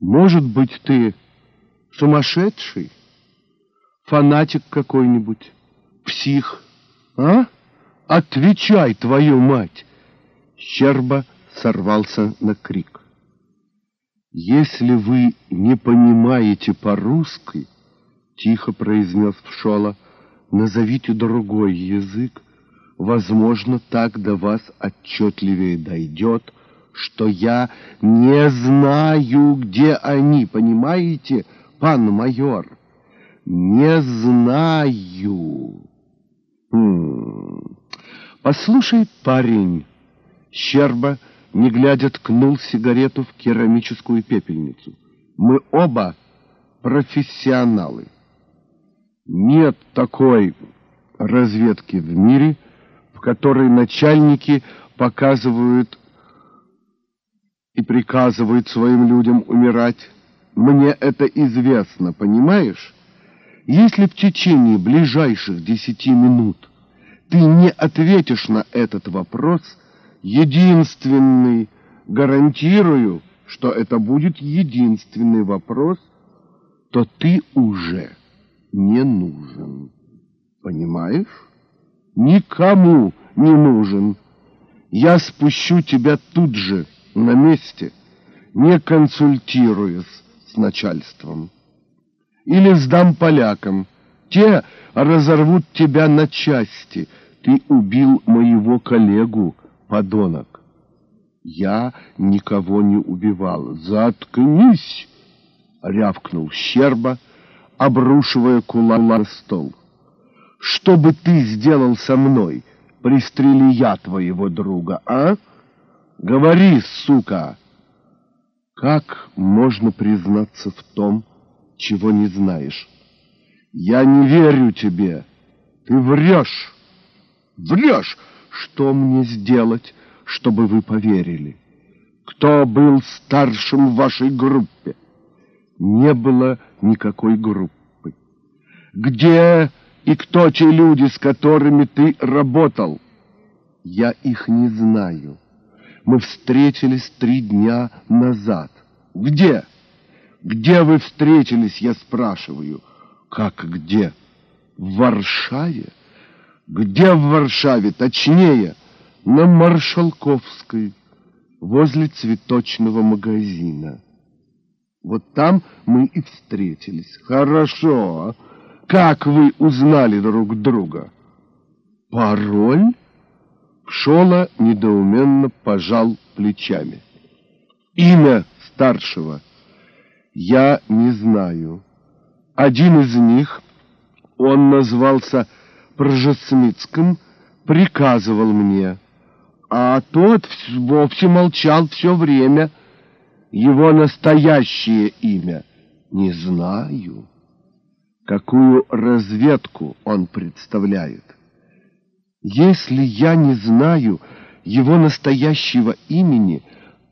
Может быть, ты сумасшедший? Фанатик какой-нибудь? Псих? А? Отвечай, твою мать! Щерба сорвался на крик. Если вы не понимаете по-русски, тихо произнес Пшола, назовите другой язык, возможно, так до вас отчетливее дойдет, что я не знаю, где они, понимаете, пан майор? Не знаю. Хм. Послушай, парень, Щерба, не глядя, ткнул сигарету в керамическую пепельницу. Мы оба профессионалы. Нет такой разведки в мире, в которой начальники показывают и приказывает своим людям умирать. Мне это известно, понимаешь? Если в течение ближайших десяти минут ты не ответишь на этот вопрос, единственный, гарантирую, что это будет единственный вопрос, то ты уже не нужен. Понимаешь? Никому не нужен. Я спущу тебя тут же, на месте, не консультируясь с начальством. Или сдам полякам. Те разорвут тебя на части. Ты убил моего коллегу, подонок. Я никого не убивал. Заткнись! Рявкнул Щерба, обрушивая кулак на стол. Что бы ты сделал со мной, пристрели я твоего друга, а? Говори, сука! Как можно признаться в том, чего не знаешь? Я не верю тебе. Ты врешь. Врешь. Что мне сделать, чтобы вы поверили? Кто был старшим в вашей группе? Не было никакой группы. Где и кто те люди, с которыми ты работал? Я их не знаю. Мы встретились три дня назад. Где? Где вы встретились, я спрашиваю. Как где? В Варшаве? Где в Варшаве? Точнее, на Маршалковской, возле цветочного магазина. Вот там мы и встретились. Хорошо. Как вы узнали друг друга? Пароль? Шола недоуменно пожал плечами. Имя старшего я не знаю. Один из них, он назвался Пржесмитским, приказывал мне, а тот вовсе молчал все время. Его настоящее имя не знаю. Какую разведку он представляет? Если я не знаю его настоящего имени,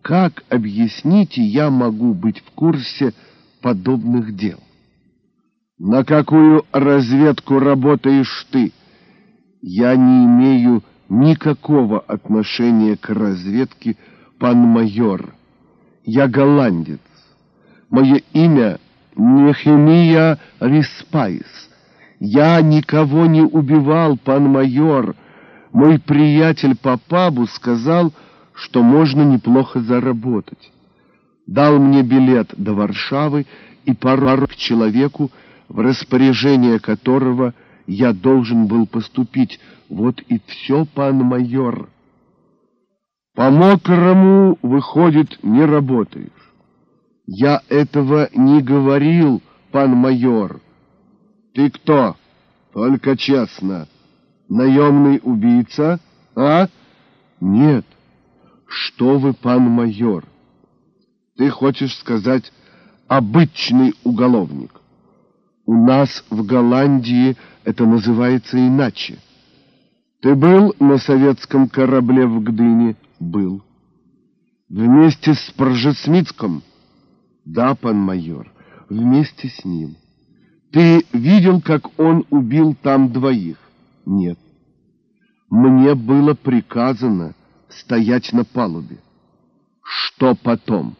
как, объясните, я могу быть в курсе подобных дел? На какую разведку работаешь ты? Я не имею никакого отношения к разведке, пан майор. Я голландец. Мое имя Нехемия Риспайс. Я никого не убивал, пан майор. Мой приятель по пабу сказал, что можно неплохо заработать. Дал мне билет до Варшавы и пару к человеку, в распоряжение которого я должен был поступить. Вот и все, пан майор. По-мокрому, выходит, не работаешь. Я этого не говорил, пан майор. Ты кто? Только честно. Наемный убийца? А? Нет. Что вы, пан майор? Ты хочешь сказать обычный уголовник? У нас в Голландии это называется иначе. Ты был на советском корабле в Гдыне? Был. Вместе с Пржесмитском? Да, пан майор, вместе с ним. Ты видел, как он убил там двоих? Нет. Мне было приказано стоять на палубе. Что потом?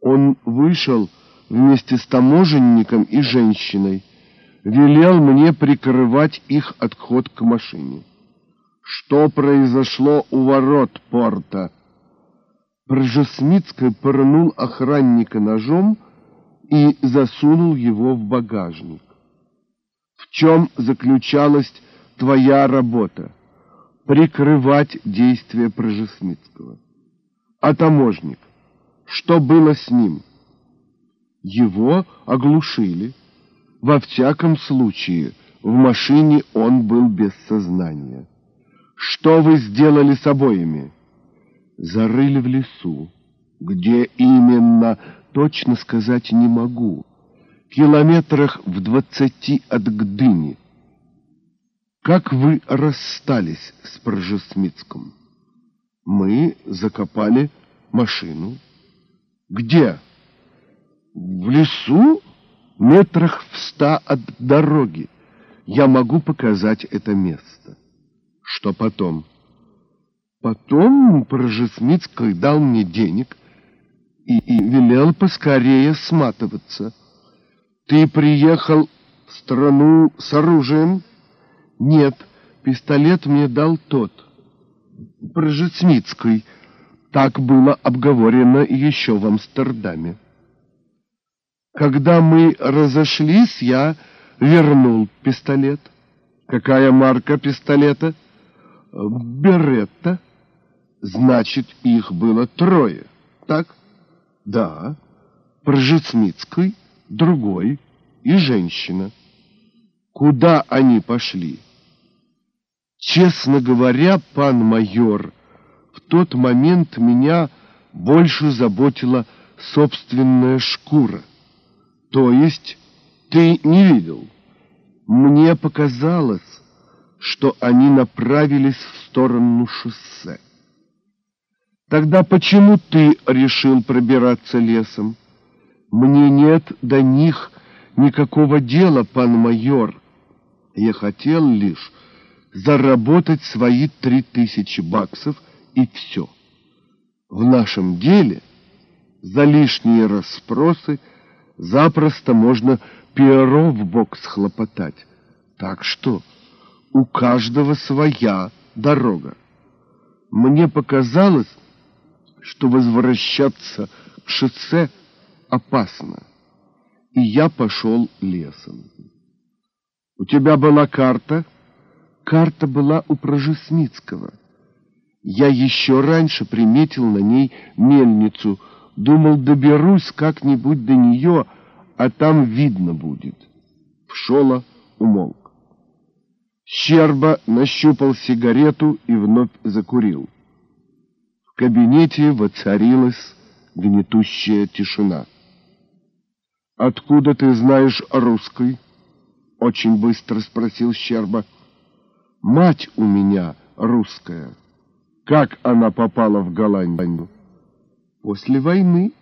Он вышел вместе с таможенником и женщиной, велел мне прикрывать их отход к машине. Что произошло у ворот порта? Пржесмитский пырнул охранника ножом и засунул его в багажник. В чем заключалась твоя работа? Прикрывать действия Пржесмитского. А таможник? Что было с ним? Его оглушили. Во всяком случае, в машине он был без сознания. Что вы сделали с обоими? Зарыли в лесу. Где именно, точно сказать не могу. Километрах в двадцати от Гдыни. Как вы расстались с Прожесмитском? Мы закопали машину. Где? В лесу? Метрах в ста от дороги. Я могу показать это место. Что потом? Потом Прожесмитский дал мне денег и, и велел поскорее сматываться. Ты приехал в страну с оружием? Нет, пистолет мне дал тот. Прожесмитский. Так было обговорено еще в Амстердаме. Когда мы разошлись, я вернул пистолет. Какая марка пистолета? Беретта. Значит, их было трое, так? Да. Пржецмитский, другой и женщина. Куда они пошли? Честно говоря, пан майор, в тот момент меня больше заботила собственная шкура. То есть ты не видел? Мне показалось, что они направились в сторону шоссе. Тогда почему ты решил пробираться лесом? Мне нет до них никакого дела, пан майор. Я хотел лишь заработать свои три тысячи баксов и все. В нашем деле за лишние расспросы запросто можно перо в бок схлопотать. Так что у каждого своя дорога. Мне показалось, что возвращаться к шоссе опасно, и я пошел лесом. У тебя была карта? Карта была у Прожесницкого. Я еще раньше приметил на ней мельницу, думал, доберусь как-нибудь до нее, а там видно будет. Пшола умолк. Щерба нащупал сигарету и вновь закурил. Кабинете воцарилась гнетущая тишина. «Откуда ты знаешь русской?» — очень быстро спросил Щерба. «Мать у меня русская. Как она попала в Голландию?» «После войны.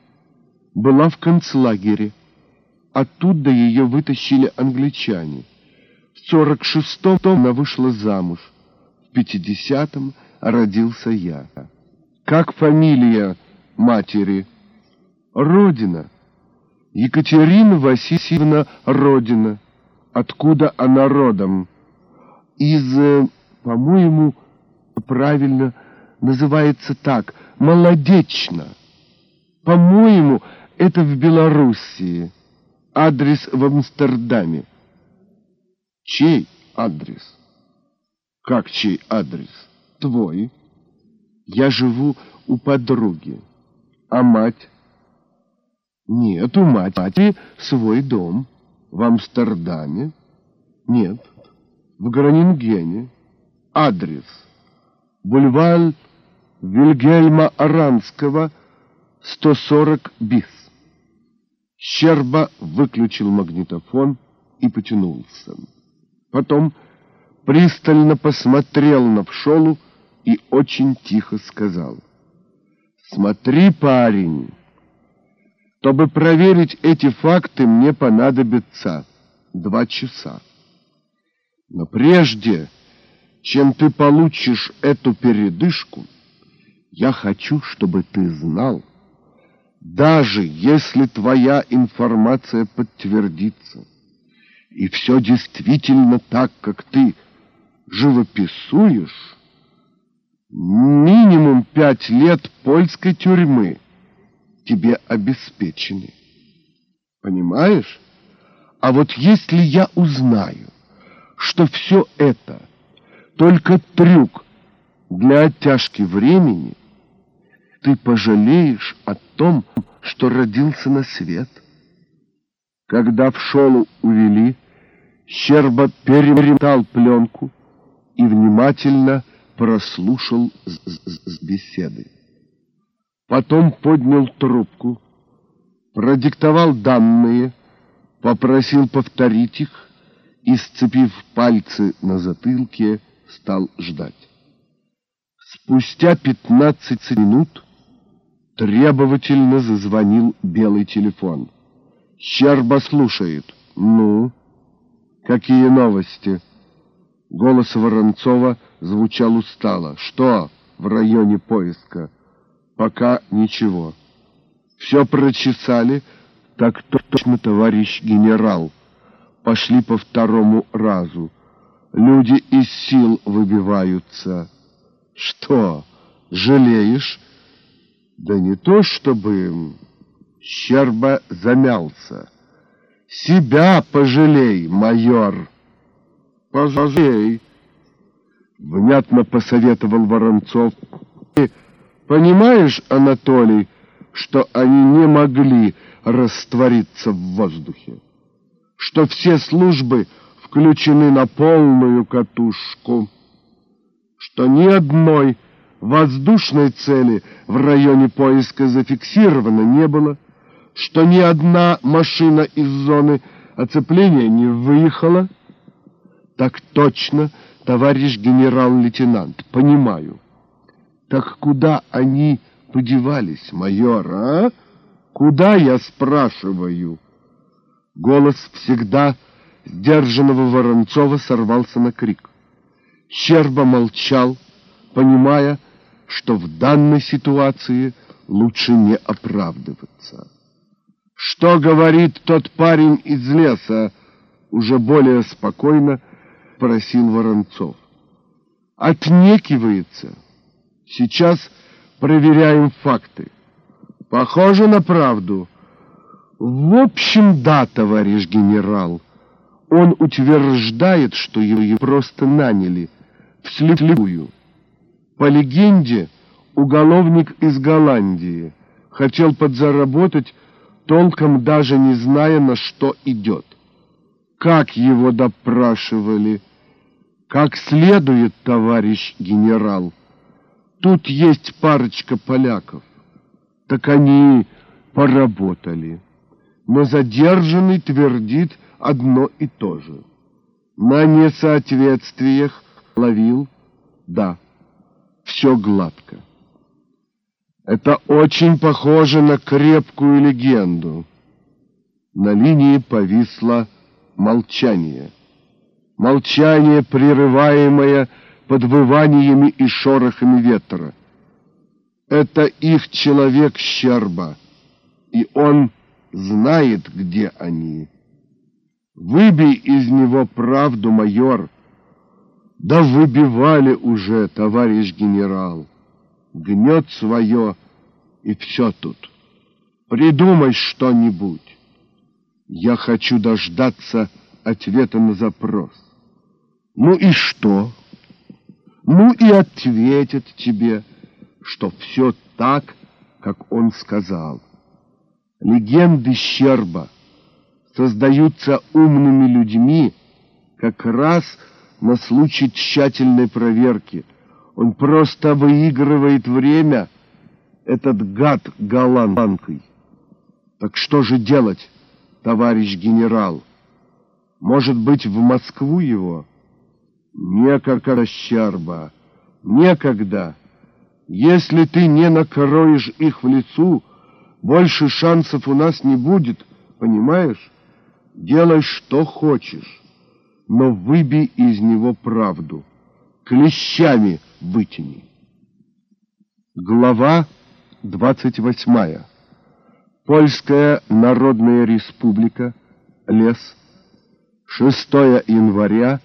Была в концлагере. Оттуда ее вытащили англичане. В сорок шестом она вышла замуж. В пятидесятом родился я. Как фамилия матери?» «Родина». Екатерина Васильевна Родина. Откуда она родом? Из, э, по-моему, правильно называется так, молодечно. По-моему, это в Белоруссии. Адрес в Амстердаме. Чей адрес? Как чей адрес? Твой. Я живу у подруги. А мать? Нет, у матери свой дом. В Амстердаме? Нет, в Гранингене. Адрес. Бульвар Вильгельма Аранского, 140 бис. Щерба выключил магнитофон и потянулся. Потом пристально посмотрел на Пшолу и очень тихо сказал. «Смотри, парень!» Чтобы проверить эти факты, мне понадобится два часа. Но прежде, чем ты получишь эту передышку, я хочу, чтобы ты знал, Даже если твоя информация подтвердится, и все действительно так, как ты живописуешь, минимум пять лет польской тюрьмы тебе обеспечены. Понимаешь? А вот если я узнаю, что все это только трюк для оттяжки времени, ты пожалеешь о том, что родился на свет. Когда в шолу увели, Щерба перемотал пленку и внимательно прослушал с, с, с беседы. Потом поднял трубку, продиктовал данные, попросил повторить их и, сцепив пальцы на затылке, стал ждать. Спустя пятнадцать минут требовательно зазвонил белый телефон. Щерба слушает. «Ну, какие новости?» Голос Воронцова звучал устало. «Что в районе поиска?» «Пока ничего». «Все прочесали?» «Так точно, товарищ генерал. Пошли по второму разу. Люди из сил выбиваются». «Что, жалеешь?» «Да не то чтобы...» Щерба замялся. «Себя пожалей, майор!» «Пожалей!» — внятно посоветовал Воронцов. «Понимаешь, Анатолий, что они не могли раствориться в воздухе? Что все службы включены на полную катушку? Что ни одной воздушной цели в районе поиска зафиксировано не было? Что ни одна машина из зоны оцепления не выехала?» Так точно, товарищ генерал-лейтенант, понимаю. Так куда они подевались, майор, а? Куда, я спрашиваю? Голос всегда сдержанного Воронцова сорвался на крик. Щерба молчал, понимая, что в данной ситуации лучше не оправдываться. «Что говорит тот парень из леса?» Уже более спокойно просил Воронцов. Отнекивается. Сейчас проверяем факты. Похоже на правду. В общем, да, товарищ генерал. Он утверждает, что его просто наняли вслепую. По легенде, уголовник из Голландии хотел подзаработать, толком даже не зная, на что идет. Как его допрашивали, как следует, товарищ генерал. Тут есть парочка поляков. Так они поработали. Но задержанный твердит одно и то же. На несоответствиях ловил, да, все гладко. Это очень похоже на крепкую легенду. На линии повисло молчание молчание, прерываемое подвываниями и шорохами ветра. Это их человек Щерба, и он знает, где они. Выбей из него правду, майор. Да выбивали уже, товарищ генерал. Гнет свое, и все тут. Придумай что-нибудь. Я хочу дождаться ответа на запрос. Ну и что? Ну и ответят тебе, что все так, как он сказал. Легенды Щерба создаются умными людьми как раз на случай тщательной проверки. Он просто выигрывает время, этот гад голландкой. Так что же делать, товарищ генерал? Может быть, в Москву его? Некогда, Щерба, некогда. Если ты не накроешь их в лицу, больше шансов у нас не будет, понимаешь? Делай, что хочешь, но выбей из него правду. Клещами вытяни. Глава двадцать восьмая. Польская Народная Республика, лес, 6 января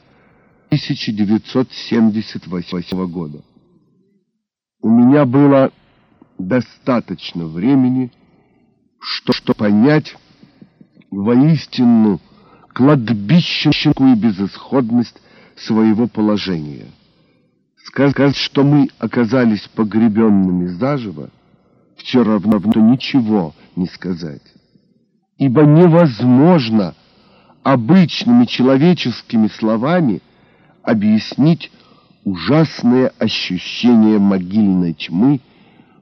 1978 года. У меня было достаточно времени, что, что понять воистину кладбищенскую безысходность своего положения. Сказать, что мы оказались погребенными заживо, все равно ничего не сказать. Ибо невозможно обычными человеческими словами объяснить ужасное ощущение могильной тьмы,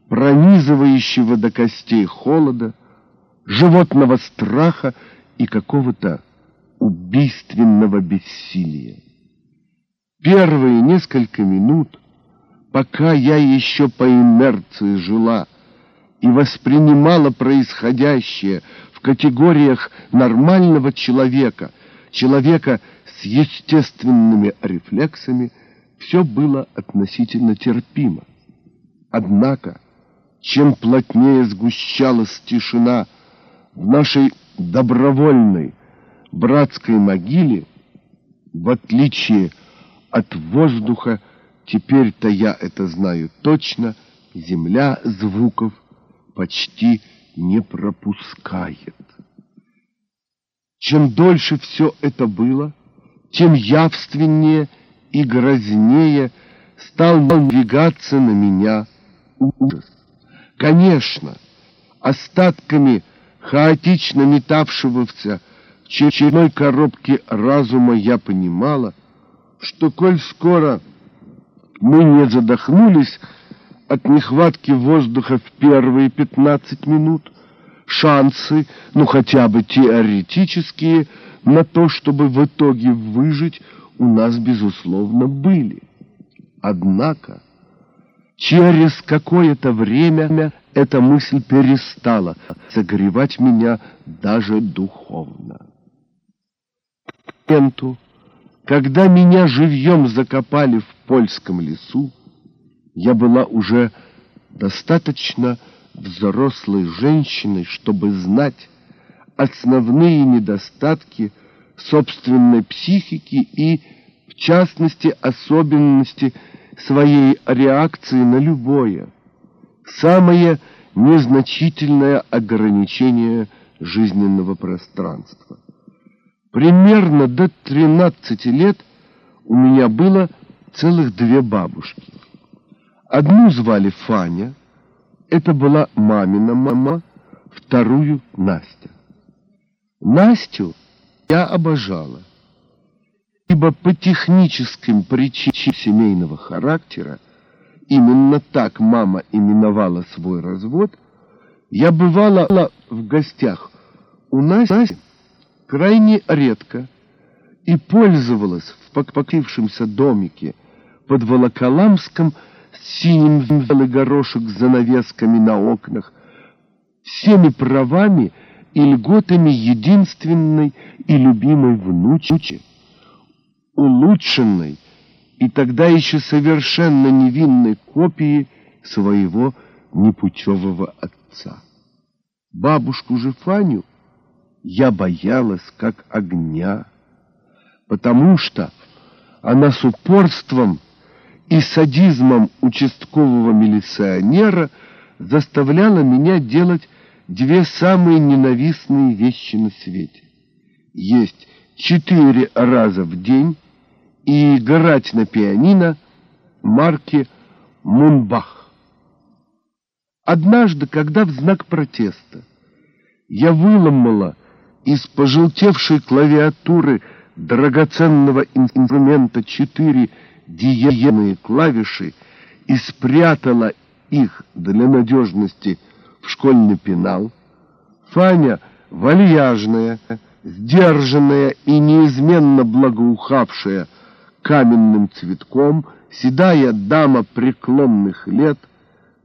пронизывающего до костей холода, животного страха и какого-то убийственного бессилия. Первые несколько минут, пока я еще по инерции жила и воспринимала происходящее в категориях нормального человека, человека с естественными рефлексами, все было относительно терпимо. Однако, чем плотнее сгущалась тишина в нашей добровольной братской могиле, в отличие от воздуха, теперь-то я это знаю точно, земля звуков почти не пропускает. Чем дольше все это было, тем явственнее и грознее стал надвигаться на меня ужас. Конечно, остатками хаотично метавшегося в черной коробке разума я понимала, что коль скоро мы не задохнулись от нехватки воздуха в первые пятнадцать минут, шансы, ну хотя бы теоретические, на то, чтобы в итоге выжить, у нас, безусловно, были. Однако, через какое-то время эта мысль перестала согревать меня даже духовно. К моменту, когда меня живьем закопали в польском лесу, я была уже достаточно взрослой женщиной, чтобы знать основные недостатки собственной психики и, в частности, особенности своей реакции на любое, самое незначительное ограничение жизненного пространства. Примерно до 13 лет у меня было целых две бабушки. Одну звали Фаня, это была мамина мама, вторую Настя. Настю я обожала, ибо по техническим причинам семейного характера, именно так мама именовала свой развод, я бывала в гостях у Насти крайне редко и пользовалась в покрившемся домике под Волоколамском синим белый горошек с занавесками на окнах, всеми правами и льготами единственной и любимой внучки, улучшенной и тогда еще совершенно невинной копии своего непутевого отца. Бабушку же Фаню я боялась как огня, потому что она с упорством и садизмом участкового милиционера заставляла меня делать две самые ненавистные вещи на свете. Есть четыре раза в день и играть на пианино марки «Мунбах». Однажды, когда в знак протеста я выломала из пожелтевшей клавиатуры драгоценного инструмента четыре диеные клавиши и спрятала их для надежности в школьный пенал, Фаня, вальяжная, сдержанная и неизменно благоухавшая каменным цветком, седая дама преклонных лет,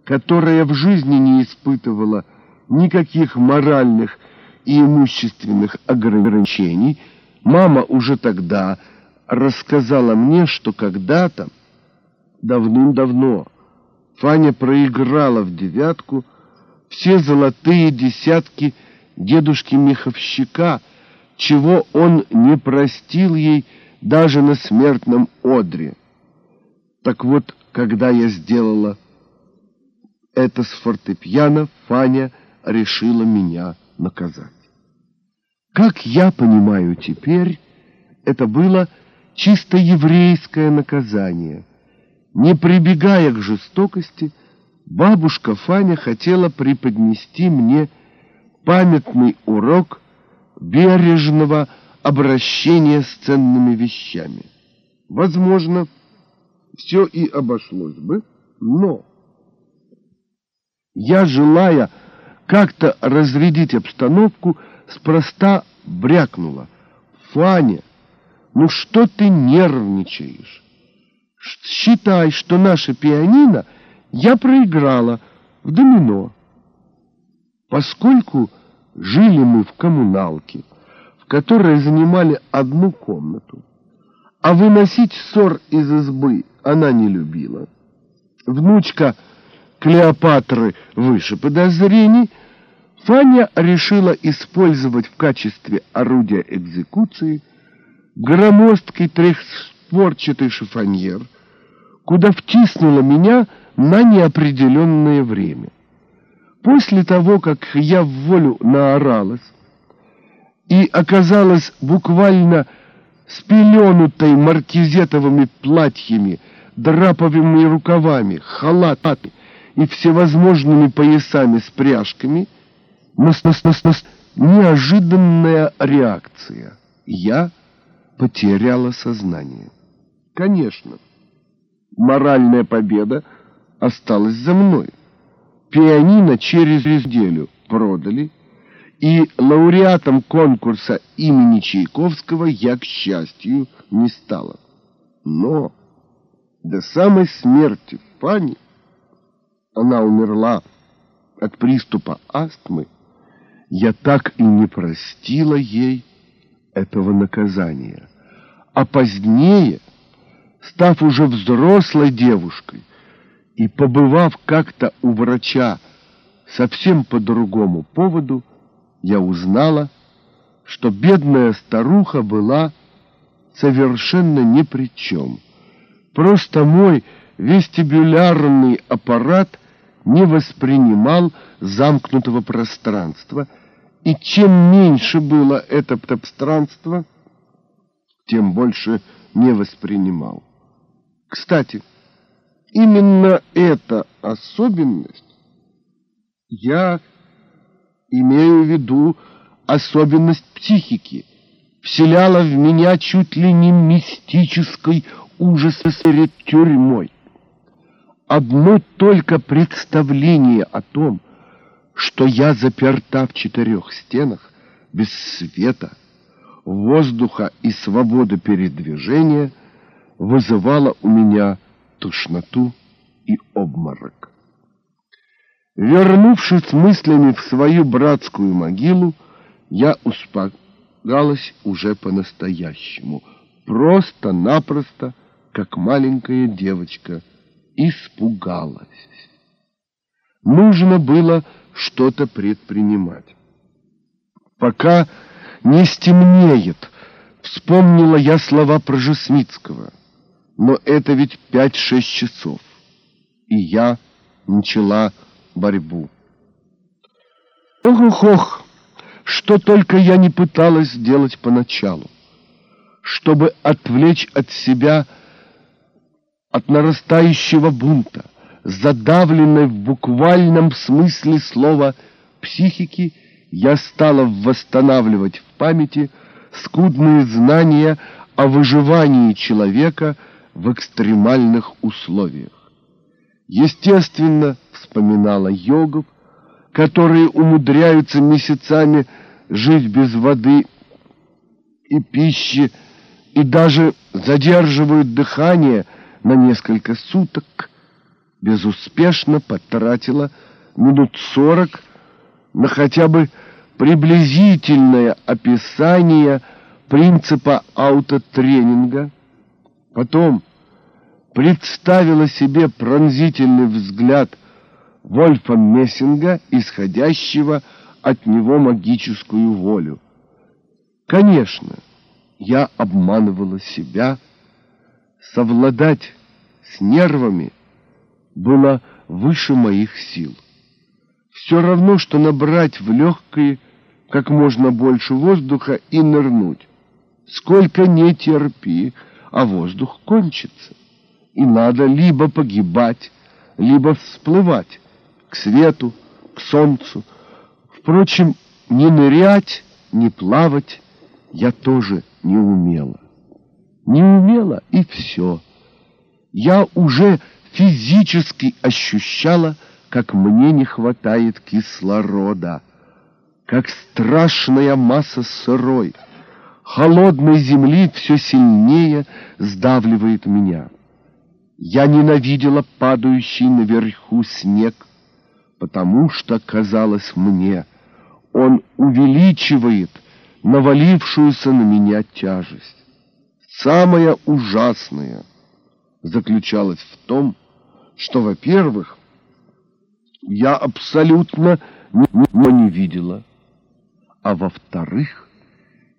которая в жизни не испытывала никаких моральных и имущественных ограничений, мама уже тогда рассказала мне, что когда-то, давным-давно, Фаня проиграла в девятку все золотые десятки дедушки Миховщика, чего он не простил ей даже на смертном одре. Так вот, когда я сделала это с фортепиано, Фаня решила меня наказать. Как я понимаю теперь, это было чисто еврейское наказание. Не прибегая к жестокости, бабушка Фаня хотела преподнести мне памятный урок бережного обращения с ценными вещами. Возможно, все и обошлось бы, но я, желая как-то разрядить обстановку, спроста брякнула. «Фаня, ну что ты нервничаешь? Считай, что наше пианино я проиграла в домино. Поскольку жили мы в коммуналке, в которой занимали одну комнату, а выносить ссор из избы она не любила. Внучка Клеопатры выше подозрений, Фаня решила использовать в качестве орудия экзекуции громоздкий трехспорчатый шифоньер, куда втиснула меня на неопределенное время. После того, как я в волю наоралась и оказалась буквально спеленутой маркизетовыми платьями, драповыми рукавами, халатами и всевозможными поясами с пряжками, нас, нас, нас, нас, неожиданная реакция. Я потеряла сознание. Конечно, моральная победа осталась за мной. Пианино через неделю продали, и лауреатом конкурса имени Чайковского я, к счастью, не стала. Но до самой смерти Фани она умерла от приступа астмы, я так и не простила ей этого наказания. А позднее, став уже взрослой девушкой и побывав как-то у врача совсем по другому поводу, я узнала, что бедная старуха была совершенно ни при чем. Просто мой вестибулярный аппарат не воспринимал замкнутого пространства, и чем меньше было это пространство, тем больше не воспринимал. Кстати, именно эта особенность я имею в виду особенность психики, вселяла в меня чуть ли не мистический ужас перед тюрьмой. Одно только представление о том, что я заперта в четырех стенах, без света, воздуха и свободы передвижения, вызывало у меня тошноту и обморок. Вернувшись мыслями в свою братскую могилу, я успокалась уже по-настоящему, просто-напросто, как маленькая девочка, испугалась. Нужно было что-то предпринимать. Пока не стемнеет, вспомнила я слова Прожесницкого. Но это ведь пять-шесть часов, и я начала борьбу. Ох-ох-ох, что только я не пыталась сделать поначалу, чтобы отвлечь от себя от нарастающего бунта, задавленной в буквальном смысле слова психики, я стала восстанавливать в памяти скудные знания о выживании человека в экстремальных условиях. Естественно, вспоминала йогов, которые умудряются месяцами жить без воды и пищи, и даже задерживают дыхание на несколько суток, безуспешно потратила минут сорок на хотя бы приблизительное описание принципа аутотренинга, потом представила себе пронзительный взгляд Вольфа Мессинга, исходящего от него магическую волю. Конечно, я обманывала себя. Совладать с нервами было выше моих сил. Все равно, что набрать в легкие как можно больше воздуха и нырнуть. Сколько не терпи, а воздух кончится. И надо либо погибать, либо всплывать к свету, к солнцу. Впрочем, не нырять, не плавать я тоже не умела. Не умела, и все. Я уже физически ощущала, как мне не хватает кислорода, как страшная масса сырой, холодной земли все сильнее сдавливает меня. Я ненавидела падающий наверху снег, потому что, казалось мне, он увеличивает навалившуюся на меня тяжесть. Самое ужасное заключалось в том, что, во-первых, я абсолютно ничего не видела, а во-вторых,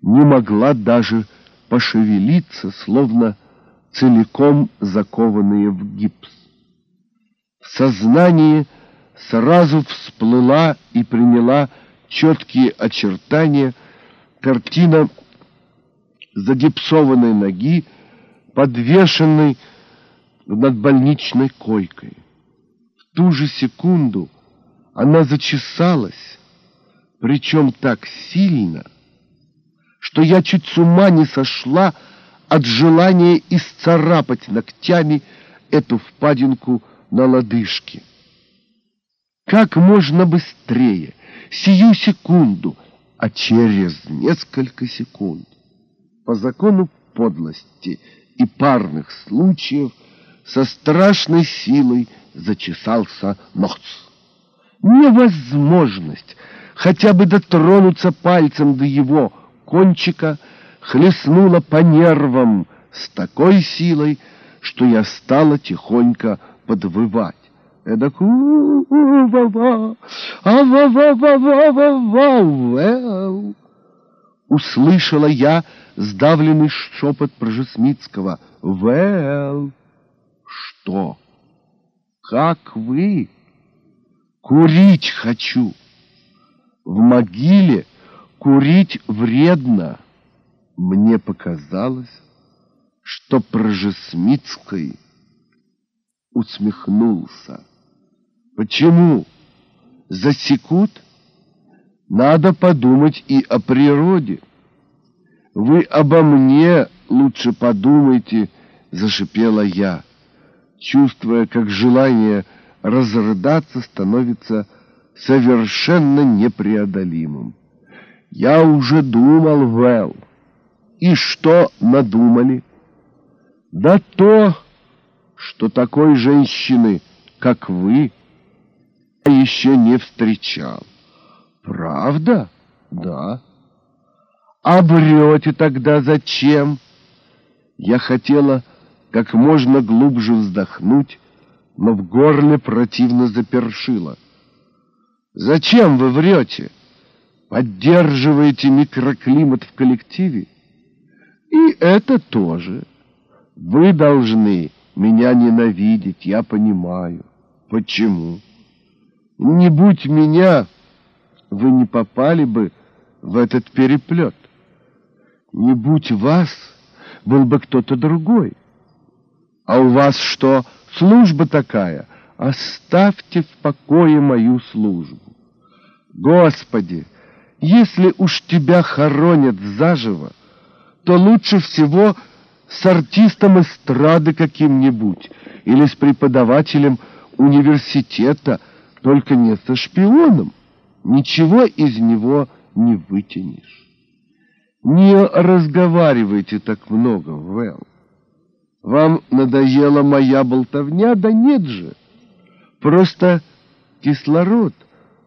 не могла даже пошевелиться, словно целиком закованные в гипс. В сознании сразу всплыла и приняла четкие очертания картина загипсованной ноги, подвешенной над больничной койкой. В ту же секунду она зачесалась, причем так сильно, что я чуть с ума не сошла от желания исцарапать ногтями эту впадинку на лодыжке. Как можно быстрее, сию секунду, а через несколько секунд, по закону подлости и парных случаев, со страшной силой зачесался нос. Невозможность хотя бы дотронуться пальцем до его кончика хлестнула по нервам с такой силой, что я стала тихонько подвывать. Эдак у-ва-ва, а-ва-ва-ва-ва-ва-ва, Услышала я сдавленный шепот Прожесмитского. «Вэлл!» Что? Как вы? Курить хочу. В могиле курить вредно. Мне показалось, что Прожесмитский усмехнулся. Почему? Засекут? Надо подумать и о природе. Вы обо мне лучше подумайте, зашипела я чувствуя, как желание разрыдаться становится совершенно непреодолимым. Я уже думал, Вэл. И что надумали? Да то, что такой женщины, как вы, я еще не встречал. Правда? Да. А врете тогда зачем? Я хотела как можно глубже вздохнуть, но в горле противно запершило. «Зачем вы врете? Поддерживаете микроклимат в коллективе? И это тоже. Вы должны меня ненавидеть, я понимаю. Почему? Не будь меня, вы не попали бы в этот переплет. Не будь вас, был бы кто-то другой». А у вас что, служба такая? Оставьте в покое мою службу. Господи, если уж тебя хоронят заживо, то лучше всего с артистом эстрады каким-нибудь или с преподавателем университета, только не со шпионом. Ничего из него не вытянешь. Не разговаривайте так много, Вэл. Вам надоела моя болтовня? Да нет же. Просто кислород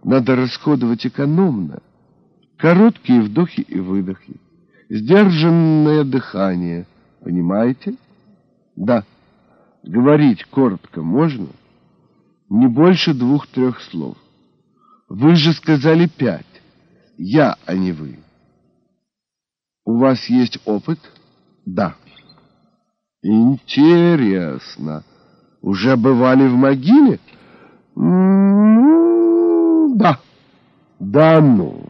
надо расходовать экономно. Короткие вдохи и выдохи. Сдержанное дыхание. Понимаете? Да. Говорить коротко можно? Не больше двух-трех слов. Вы же сказали пять. Я, а не вы. У вас есть опыт? Да. Интересно. Уже бывали в могиле? Ну, да. Да ну.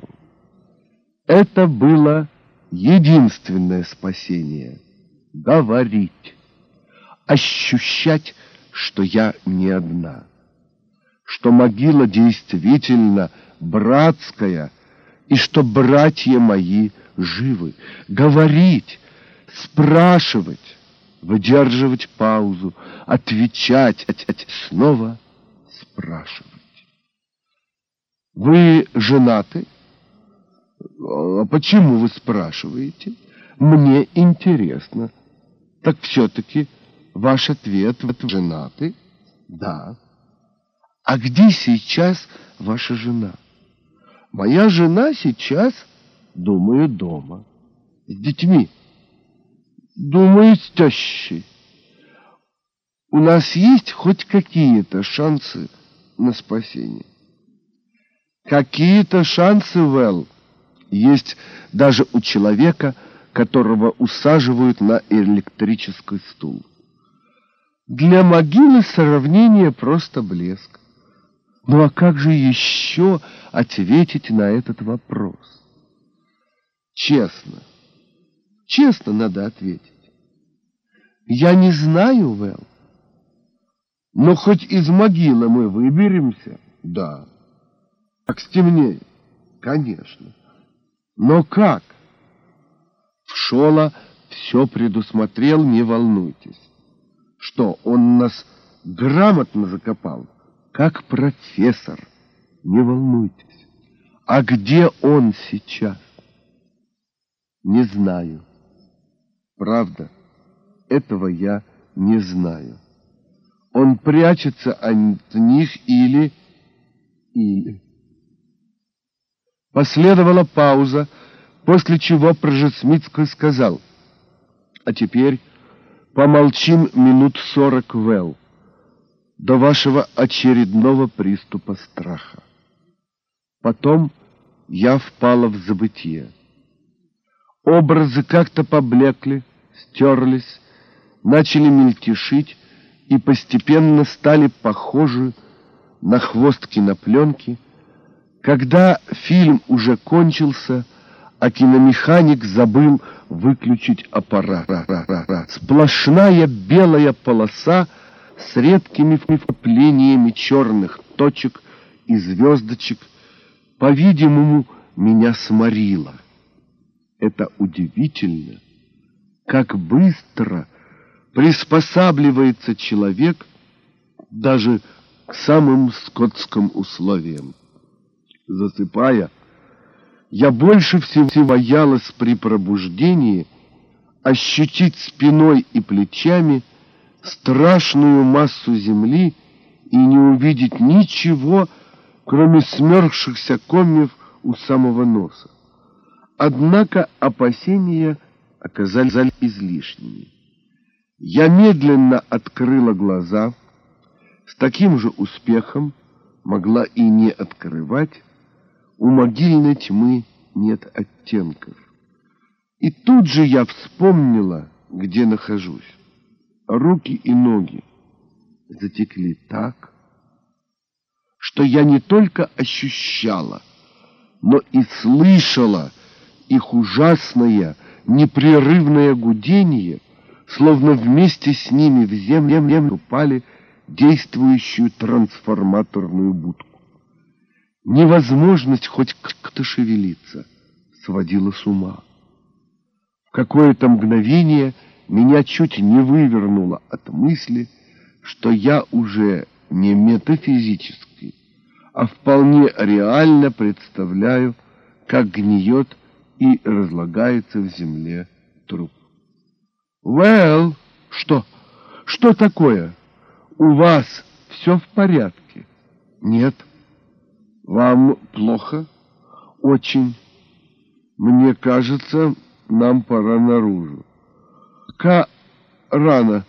Это было единственное спасение. Говорить. Ощущать, что я не одна что могила действительно братская, и что братья мои живы. Говорить, спрашивать, выдерживать паузу, отвечать, снова спрашивать. Вы женаты? А почему вы спрашиваете? Мне интересно. Так все-таки ваш ответ, вы женаты? Да. А где сейчас ваша жена? Моя жена сейчас, думаю, дома. С детьми. Думаю, с тещей. У нас есть хоть какие-то шансы на спасение? Какие-то шансы, Вэл, есть даже у человека, которого усаживают на электрический стул. Для могилы сравнение просто блеск. Ну а как же еще ответить на этот вопрос? Честно. Честно надо ответить. Я не знаю, Вэл. Но хоть из могилы мы выберемся, да. Как стемнеет, конечно. Но как? Шола все предусмотрел, не волнуйтесь. Что, он нас грамотно закопал? как профессор. Не волнуйтесь. А где он сейчас? Не знаю. Правда, этого я не знаю. Он прячется от них или... или... Последовала пауза, после чего Прожесмитский сказал, «А теперь помолчим минут сорок, Вэл до вашего очередного приступа страха. Потом я впала в забытие. Образы как-то поблекли, стерлись, начали мельтешить и постепенно стали похожи на хвост кинопленки, когда фильм уже кончился, а киномеханик забыл выключить аппарат. Сплошная белая полоса — с редкими вкраплениями черных точек и звездочек, по-видимому, меня сморило. Это удивительно, как быстро приспосабливается человек даже к самым скотским условиям. Засыпая, я больше всего боялась при пробуждении ощутить спиной и плечами страшную массу земли и не увидеть ничего, кроме смерзшихся комьев у самого носа. Однако опасения оказались излишними. Я медленно открыла глаза, с таким же успехом могла и не открывать, у могильной тьмы нет оттенков. И тут же я вспомнила, где нахожусь руки и ноги затекли так, что я не только ощущала, но и слышала их ужасное, непрерывное гудение, словно вместе с ними в землю упали действующую трансформаторную будку. Невозможность хоть как-то шевелиться сводила с ума. В какое-то мгновение — меня чуть не вывернуло от мысли, что я уже не метафизически, а вполне реально представляю, как гниет и разлагается в земле труп. Well, что? Что такое? У вас все в порядке? Нет. Вам плохо? Очень. Мне кажется, нам пора наружу. Пока рано.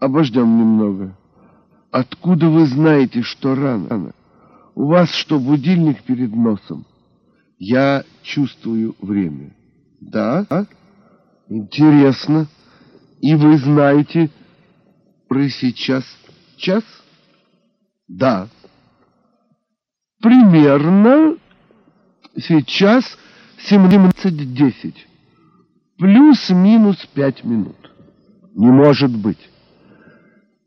Обождем немного. Откуда вы знаете, что рано? У вас что, будильник перед носом? Я чувствую время. Да? Интересно. И вы знаете про сейчас час? Да. Примерно сейчас 17.10. Плюс-минус пять минут. Не может быть.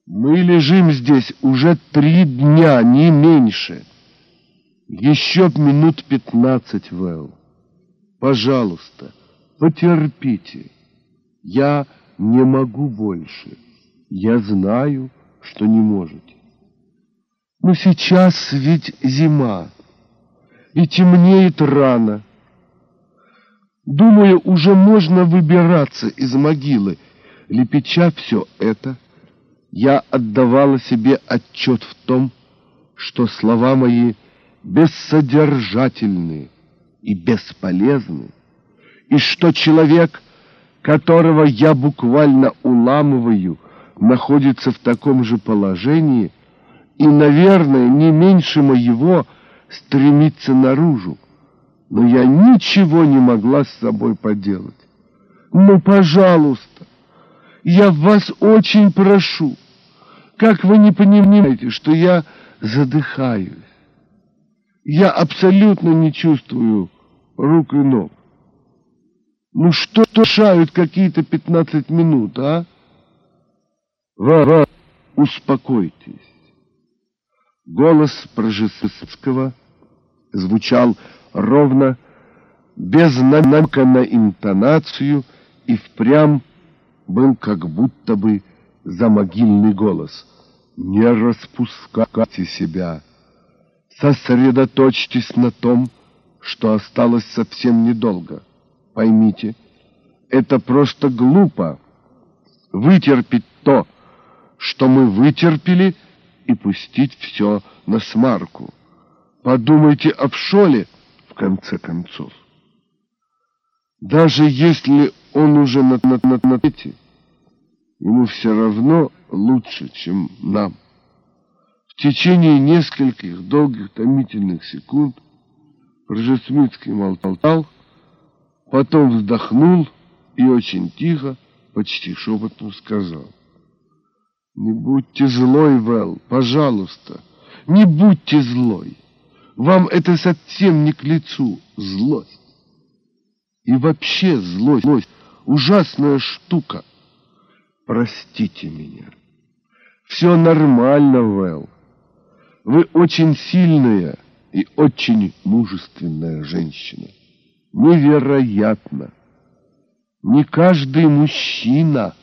Мы лежим здесь уже три дня, не меньше. Еще минут пятнадцать, Вэл. Пожалуйста, потерпите. Я не могу больше. Я знаю, что не можете. Но сейчас ведь зима, и темнеет рано. Думаю, уже можно выбираться из могилы. Лепеча все это, я отдавала себе отчет в том, что слова мои бессодержательны и бесполезны, и что человек, которого я буквально уламываю, находится в таком же положении и, наверное, не меньше моего стремится наружу. Но я ничего не могла с собой поделать. Ну, пожалуйста, я вас очень прошу, как вы не понимаете, что я задыхаюсь? Я абсолютно не чувствую рук и ног. Ну что шают какие-то пятнадцать минут, а? Ва-ва, успокойтесь. Голос Прожесовского звучал ровно, без намека на интонацию, и впрямь был как будто бы замогильный голос. Не распускайте себя. Сосредоточьтесь на том, что осталось совсем недолго. Поймите, это просто глупо вытерпеть то, что мы вытерпели, и пустить все на смарку. Подумайте о Пшоле, в конце концов. Даже если он уже на, на, на, на ему все равно лучше, чем нам. В течение нескольких долгих томительных секунд Ржесмитский молчал, потом вздохнул и очень тихо, почти шепотом сказал. «Не будьте злой, Вэл, пожалуйста, не будьте злой. Вам это совсем не к лицу, злость. И вообще злость, злость — ужасная штука». Простите меня. Все нормально, Вэл. Вы очень сильная и очень мужественная женщина. Невероятно. Не каждый мужчина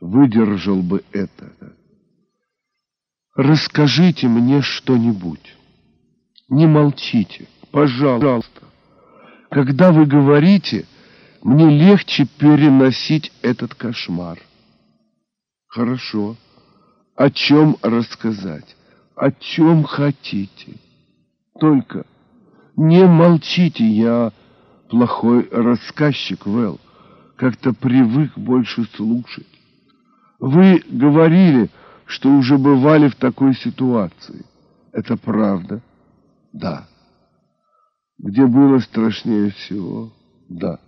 выдержал бы это. Расскажите мне что-нибудь. Не молчите, пожалуйста. Когда вы говорите, мне легче переносить этот кошмар. Хорошо. О чем рассказать? О чем хотите? Только не молчите, я плохой рассказчик, Вэл. Как-то привык больше слушать. Вы говорили, что уже бывали в такой ситуации. Это правда? Да. Где было страшнее всего? Да.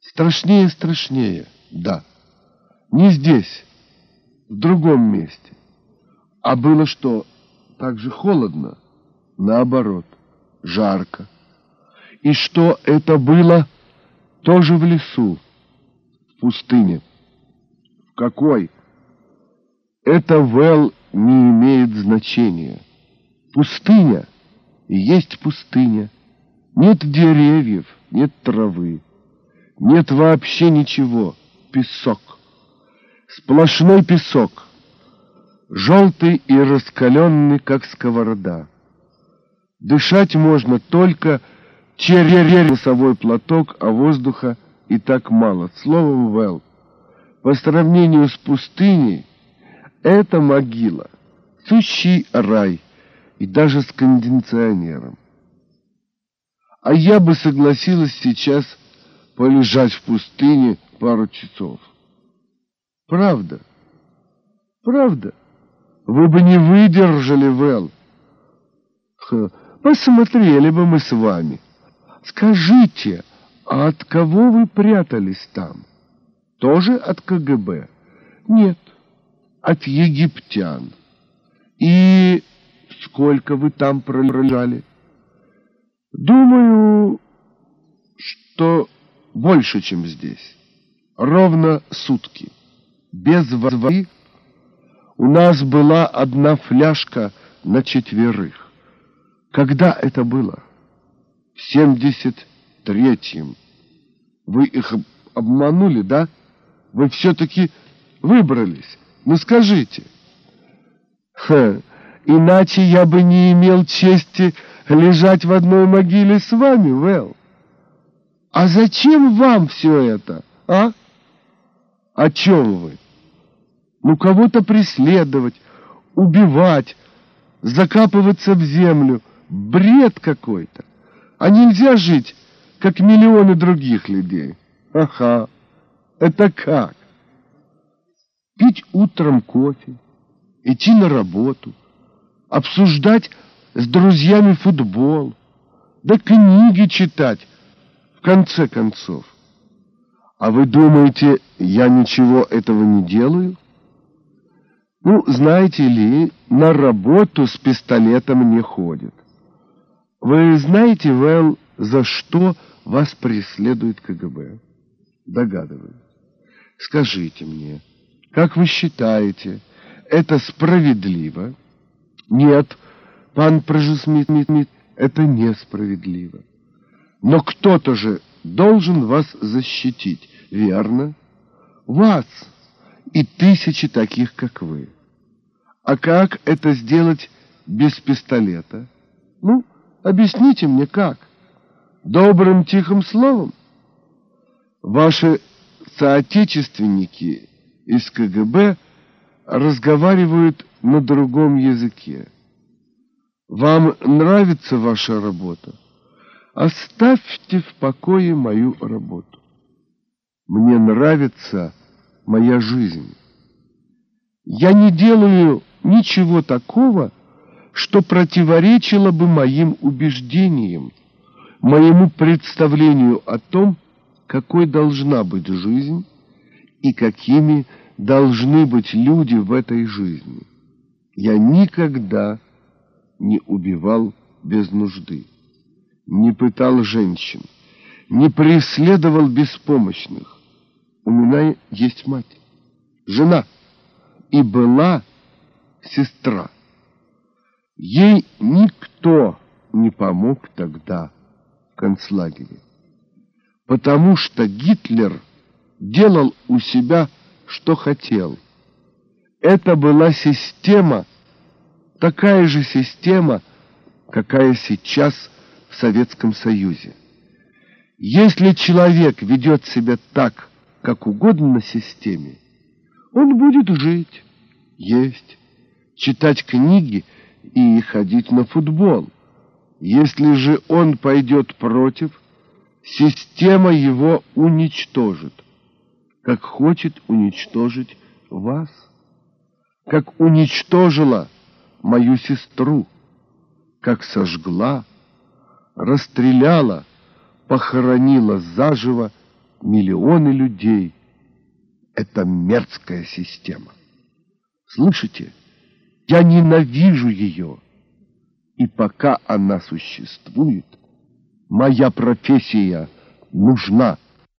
Страшнее, страшнее? Да. Не здесь, в другом месте. А было что, так же холодно? Наоборот, жарко. И что это было? Тоже в лесу, в пустыне. В какой? Это, Вэл, не имеет значения. Пустыня есть пустыня. Нет деревьев, нет травы, нет вообще ничего. Песок. Сплошной песок, желтый и раскаленный, как сковорода. Дышать можно только через носовой платок, а воздуха и так мало. Словом, Вэл, по сравнению с пустыней, это могила, сущий рай, и даже с кондиционером. А я бы согласилась сейчас полежать в пустыне пару часов. Правда. Правда. Вы бы не выдержали, Вэл. Посмотрели бы мы с вами. Скажите, а от кого вы прятались там? Тоже от КГБ? Нет, от египтян. И сколько вы там пролежали? Думаю, что больше, чем здесь. Ровно сутки. Без воды у нас была одна фляжка на четверых. Когда это было? В семьдесят третьем. Вы их обманули, да? Вы все-таки выбрались. Ну скажите. Ха, иначе я бы не имел чести лежать в одной могиле с вами, Вэл. А зачем вам все это, а? О чем вы? Ну, кого-то преследовать, убивать, закапываться в землю. Бред какой-то. А нельзя жить, как миллионы других людей. Ага, это как? Пить утром кофе, идти на работу, обсуждать с друзьями футбол, да книги читать, в конце концов. А вы думаете, я ничего этого не делаю? Ну, знаете ли, на работу с пистолетом не ходят. Вы знаете, Вэл, за что вас преследует КГБ? Догадываюсь. Скажите мне, как вы считаете, это справедливо? Нет, пан Прожесмит, это несправедливо. Но кто-то же должен вас защитить, верно? Вас и тысячи таких, как вы. А как это сделать без пистолета? Ну, объясните мне, как? Добрым тихим словом? Ваши соотечественники из КГБ разговаривают на другом языке. Вам нравится ваша работа? Оставьте в покое мою работу. Мне нравится моя жизнь. Я не делаю ничего такого, что противоречило бы моим убеждениям, моему представлению о том, какой должна быть жизнь и какими должны быть люди в этой жизни. Я никогда не убивал без нужды не пытал женщин, не преследовал беспомощных. У меня есть мать, жена и была сестра. Ей никто не помог тогда в концлагере, потому что Гитлер делал у себя, что хотел. Это была система, такая же система, какая сейчас в Советском Союзе. Если человек ведет себя так, как угодно системе, он будет жить, есть, читать книги и ходить на футбол. Если же он пойдет против, система его уничтожит, как хочет уничтожить вас, как уничтожила мою сестру, как сожгла расстреляла, похоронила заживо миллионы людей. Это мерзкая система. Слышите? Я ненавижу ее. И пока она существует, моя профессия нужна.